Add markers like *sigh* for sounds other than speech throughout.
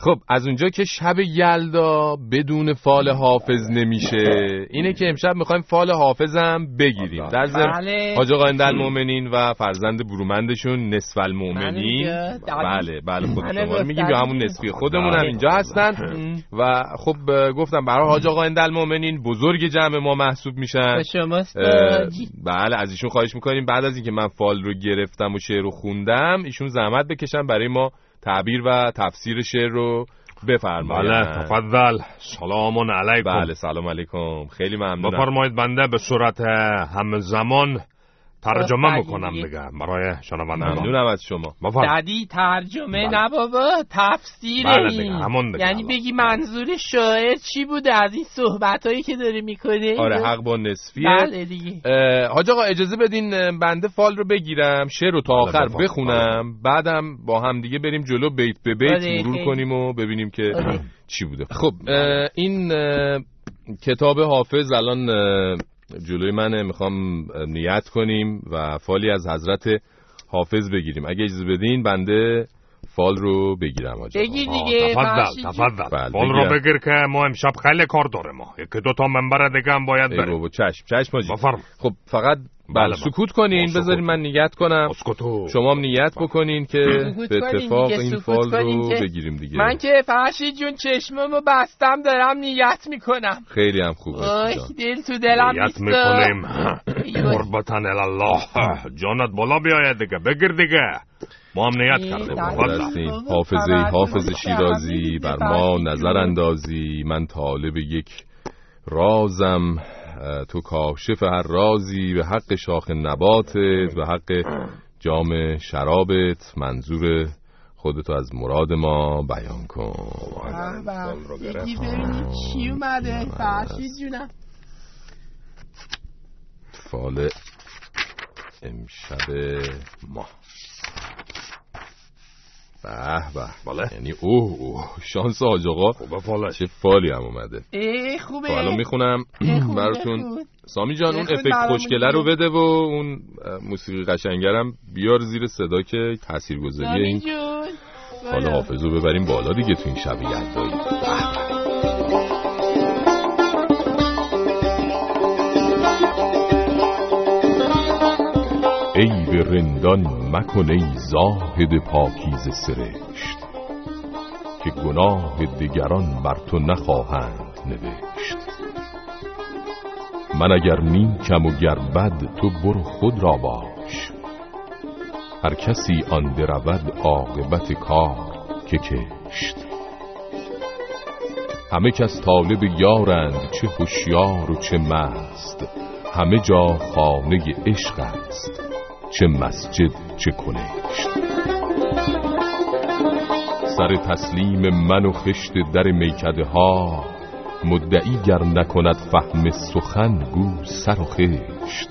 خب از اونجا که شب یلدا بدون فال حافظ نمیشه اینه که امشب می‌خوایم فال حافظم بگیریم. در ضمن بله. حاج آقا اندل المؤمنین و فرزند برومندشون نصف المؤمنین. دیگه، بله بله خود منو شما. رو میگیم. یا همون نصفی. خودمون هم بله. اینجا هستن. و خب گفتم برای حاج آقا اندل المؤمنین بزرگ جمع ما محسوب میشن. شماست. بله از ایشون خواهش می‌کنیم. بعد از اینکه من فال رو گرفتم و شعر رو خوندم ایشون زحمت بکشن برای ما تعبیر و تفسیر شعر رو بفرمایید. بله تفضل. سلام علیکم. بله سلام علیکم. خیلی ممنونم. بفرمایید بنده به صورت همه زمان ترجمه می‌کنم دیگه. دیگه. برای شنوندگان. ممنونم از شما. ددی ترجمه بله. نه بابا تفسیر بله دیگه، این همون دیگه، یعنی. بگی منظور شاعر چی بوده؟ از این صحبت هایی که داره می‌کنه آره حق با نصفیه. بله دیگه. حاج آقا اجازه بدین بنده فال رو بگیرم شعر رو تا بله، آخر. بخونم. بعدم با هم دیگه بریم جلو بیت به بیت آره، مرور. کنیم و ببینیم که آره. چی بوده. خب این کتاب حافظ الان جلوی منه می‌خوام نیت کنیم و فالی از حضرت حافظ بگیریم. اگه اجازه بدین بنده فال رو بگیرم آقا. بگیر دیگه تفضل. تفضل. بله، فال رو. بگیر که ما امشب خیلی کار داریم ما. یکی دو تا منبر دیگه هم باید ای بریم. بابا چشم چشم بفرم. خب فقط بله، بله بله. سکوت کنین. بذارین من نیت کنم. اسکتو شما هم نیت بکنین که به اتفاق این فال رو بگیریم دیگه. من که فرشید جون چشممو بستم دارم نیت می‌کنم. خیلی هم خوبه. دل تو دلم نیت می‌کنیم. قربتن الله جانت بالا بیاید دیگه. بگیر دیگه. ما هم نیت هستیم بابا، حافظه حافظ. شیرازی بر ما نظر. اندازی من طالب یک رازم. تو کاشف هر رازی. به حق شاخ نباتت به حق جام شرابت. منظور خودتو از مراد ما بیان کن. یکی ببینید چی اومده. فرشید جونم. فال امشب ما. به به. بله. یعنی اوه اوه. شانس حاج آقا خوبه فالش. چه فالی هم اومده. ای خوبه. خب الان می‌خونم. *clears throat* براتون. سامی جان اون افکت خوشگله رو. بده و اون موسیقی قشنگرم بیار زیر صدا که تاثیرگذاری این جون. حال برو. حافظ رو ببریم بالا دیگه تو این شب یلدایی. به رندان مکن ای زاهد پاکیز سرشت که گناه دیگران بر تو نخواهند نوشت. من اگر نیکم و گر بد تو برو خود را باش. هر کسی آن درود عاقبت کار که کشت. همه کس طالب یارند چه هوشیار و چه مست. همه جا خانه عشق است. چه مسجد چه کنشت. سر تسلیم من و خشت در میکده ها مدعی گر نکند فهم سخن گو سر و خشت.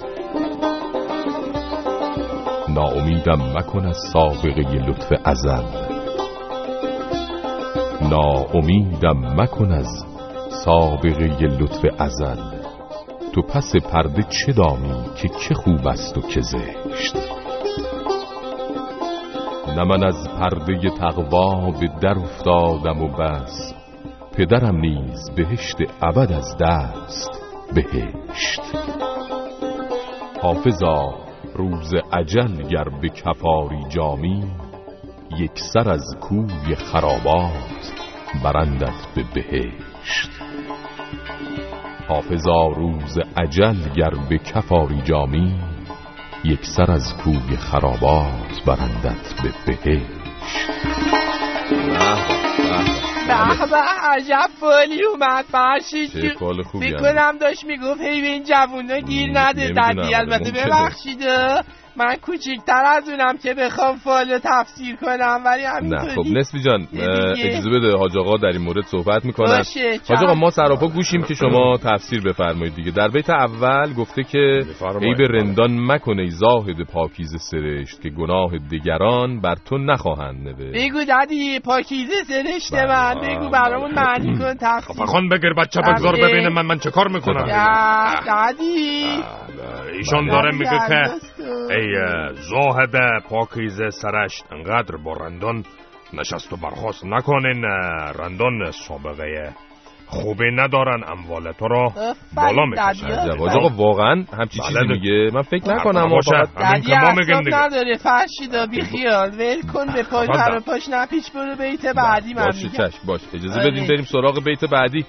ناامیدم مکن از سابقه لطف ازل. ناامیدم مکن از سابقه لطف ازل. تو پس پرده چه دانی که که خوب است و که زشت؟ نه من از پرده تقوا به در افتادم و بس. پدرم نیز بهشت ابد از دست. بهشت. حافظا روز عجل گر به کفاری جامی یک سر از کوی خرابات برندت به بهشت. حافظا روز عجل گر به کفاری جامی یک سر از کوی خرابات برندت به بهشت به به عجب فالی اومد خوبی هم. می‌کنم داشت می‌گفت هی به این جوونا گیر نده دردی البته ممکنه. ببخشید من کوچیکتر از اونم که بخوام فالو تفسیر کنم ولی نه همینطوری خب نسبی جان اجازه بده حاج آقا در این مورد صحبت می‌کنن. حاج آقا. ما سراپا گوشیم که شما تفسیر بفرمایید دیگه. در بیت اول گفته که. ای به رندان مکن ای زاهد پاکیز سرشت که گناه دیگران بر تو نخواهند نوشت. بگو ددی پاکیزه سرشت بله. من. بگو برامون معنی کن تفسیر. فخان بگیر بچه بگذار بله. ببینه من من چه کار می‌کنم؟ یا، ددی ایشان داره میگه که دست کن. ای اه، زاهد پاکیزه سرشت انقدر با رندان نشست و برخواست نکنین رندان سابقه خوبی ندارن اموال تو را بالا می‌کشن آقا واقعا همچی بله چیزی دیگه. میگه من فکر نکنم باشه. همین که ما میگیم دیگه. نداره فرشیدا بی *laughs* خیال ول کن به پای. پر پاش نپیچ برو بیت بعدی من باشه چشم باش اجازه آره. بدیم بریم سراغ بیت بعدی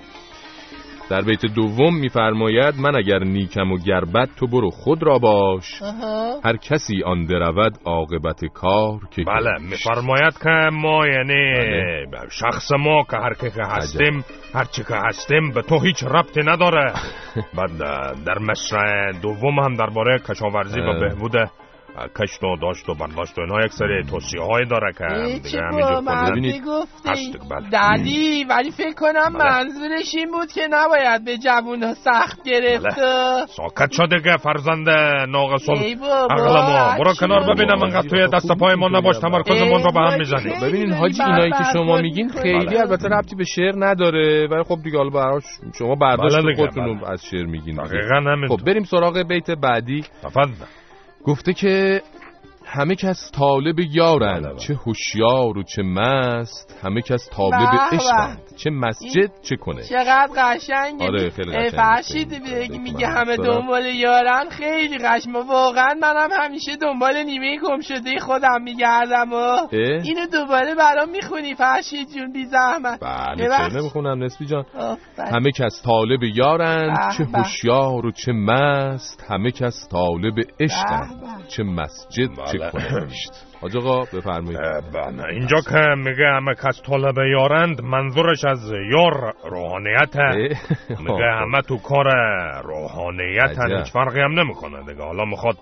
در بیت دوم میفرماید من اگر نیکم و گربت تو برو خود را باش. هر کسی آن درود عاقبت کار که بله. میفرماید که ما یعنی بله. شخص ما که هر که که هستیم هر چی که هستیم به تو هیچ ربطی نداره *laughs* بعد در مصر دوم هم درباره کشاورزی و. بهبود کشت و داشت و برداشت و اینها یک سری توصیه هایی داره که گفتی هست، بله. دادی ولی فکر کنم بله. منظورش این بود که نباید به جوون ها سخت گرفت بله. ساکت شد دیگه فرزند ناقص عقل ما برو کنار. ببینم انقدر توی دست پای ما نباش تمرکزمون رو به هم می‌زنی خیلی ببینین حاجی اینایی که شما میگین. خیلی بله. البته ربطی به شعر نداره ولی خب دیگه حالا براش شما برداشت بله خودتون رو. از شعر میگین. دقیقا خب بریم سراغ بیت بعدی تفضل گفته که همه کس طالب یارند بله، بله. چه هوشیار و چه مست همه کس طالب. عشقند چه مسجد چه کنه چقدر قشنگه آره، خیلی قشنگه. میگه همه. دنبال یارن خیلی قشنگ واقعا منم همیشه دنبال نیمه گم شده خودم میگردم و؟ اینو دوباره برام می‌خونی فرشید جون بی زحمت بله. چه نمی‌خونم نسبی جان آفرین. همه کس طالب یارند چه. هوشیار و چه مست همه کس طالب عشقند. چه مسجد چه بله. کنه حاج آقا بفرمایید بله. اینجا که میگه همه کس طالب یارند منظورش از یار روحانیته اه؟ میگه همه تو کار روحانیت. هیچ فرقی هم نمی‌کنه دیگه حالا می‌خواد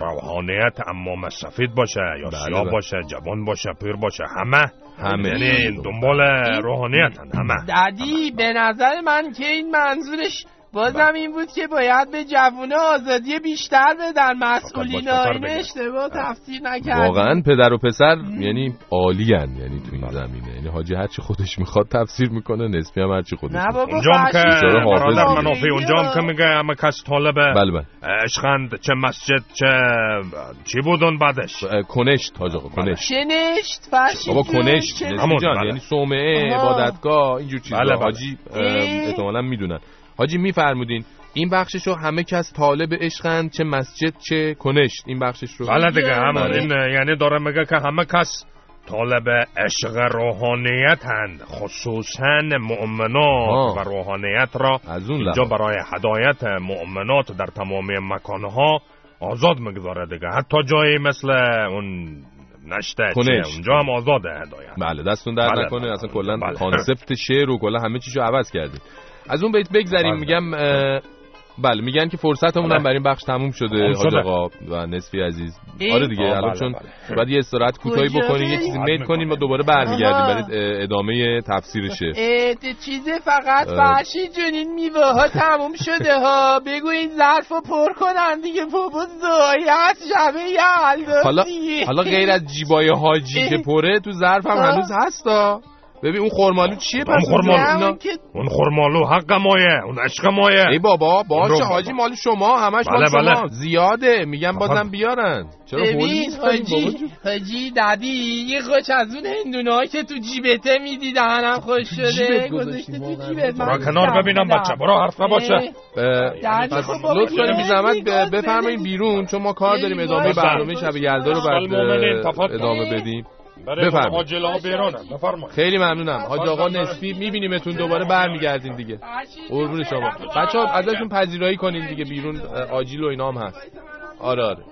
روحانیت اما سفید باشه یا بله، سیاه بله. باشه جوان باشه پیر باشه همه همه. یعنی دنبال روحانیت همه دادی به نظر من که این منظورش بازم این بود که باید به جوونه آزادی بیشتر بدن مسئولین بگه. اشتباه تفسیر نکرد واقعا پدر و پسر یعنی عالیان یعنی تو این زمینه یعنی حاجی هرچی خودش می‌خواد تفسیر می‌کنه نسبی هم هرچی خودش نه می‌خواد. بابا اونجا هم که برادر دیگه. منافی اونجا هم که میگه همه کس طالب بله بله عشقند چه مسجد چه چی بود اون بعدش کنشت حاج آقا کنشت شنشت بابا کنشت همون، جان بله. یعنی صومعه. عبادتگاه اینجور چیزا بله، بله. حاجی. احتمالاً می‌دونن حاجی میفرمودین این بخششو همه کس طالب عشقند چه مسجد چه کنشت این بخشش رو بله دیگه بله. همون این یعنی داره میگه که همه کس طالب عشق روحانیت هند خصوصا مؤمنات آه. و روحانیت را از اون اینجا. برای هدایت مؤمنات در تمامی مکانها آزاد می‌گذاره دیگه حتی جایی مثل اون نشته کنشت. اونجا هم آزاده هدایت بله دستون در بله، نکنه بله، اصلا بله. کلا بله. کانسپت شعر و کلا همه چیشو عوض کردیم از اون بیت بگذریم بله. میگم بله میگن که فرصتمون هم بله. برای این بخش تموم شده حاج شده. آقا و نصفی عزیز این؟ آره دیگه الان بله، چون بله. باید یه استراحت کوتاهی بکنیم یه؟ چیزی میل کنیم و. دوباره برمیگردیم. برای ادامه تفسیر ده چیزه فقط جون این میوه ها تموم شده ها بگو این ظرف رو پر کنن دیگه بابا زایی هست شبه یلدا حالا. حالا غیر از جیبای حاجی که *laughs* پره تو ظرف هم. هنوز هستا ببین اون خرمالو چیه اون پس اون که اون خرمالو حق مایه اون عشق مایه ای بابا باشه حاجی مال شما همش مال بله، شما بله. زیاده میگم. بازم بیارن چرا ببین حاجی؟ حاجی دادی یه قاچ از اون هندونه که تو جیبته میدی دهنم خوش شده گذاشته تو؟ جیبت برو من کنار. ببینم بچه برو حرف نباشه خب لطف کنیم جون. بی زحمت می‌گفت ب- بفرمایید. بیرون چون ما کار داریم ادامه برنامه وای، شب. یلدا رو بعد. ادامه بدیم بفرمایید. بیرونه بفرمایید. خیلی ممنونم. حاج آقا نصفی میبینیمتون دوباره برمیگردین دیگه. قربون شما. بچه ها ازشون پذیرایی کنین دیگه بیرون آجیل و اینا هم هست. آره آره.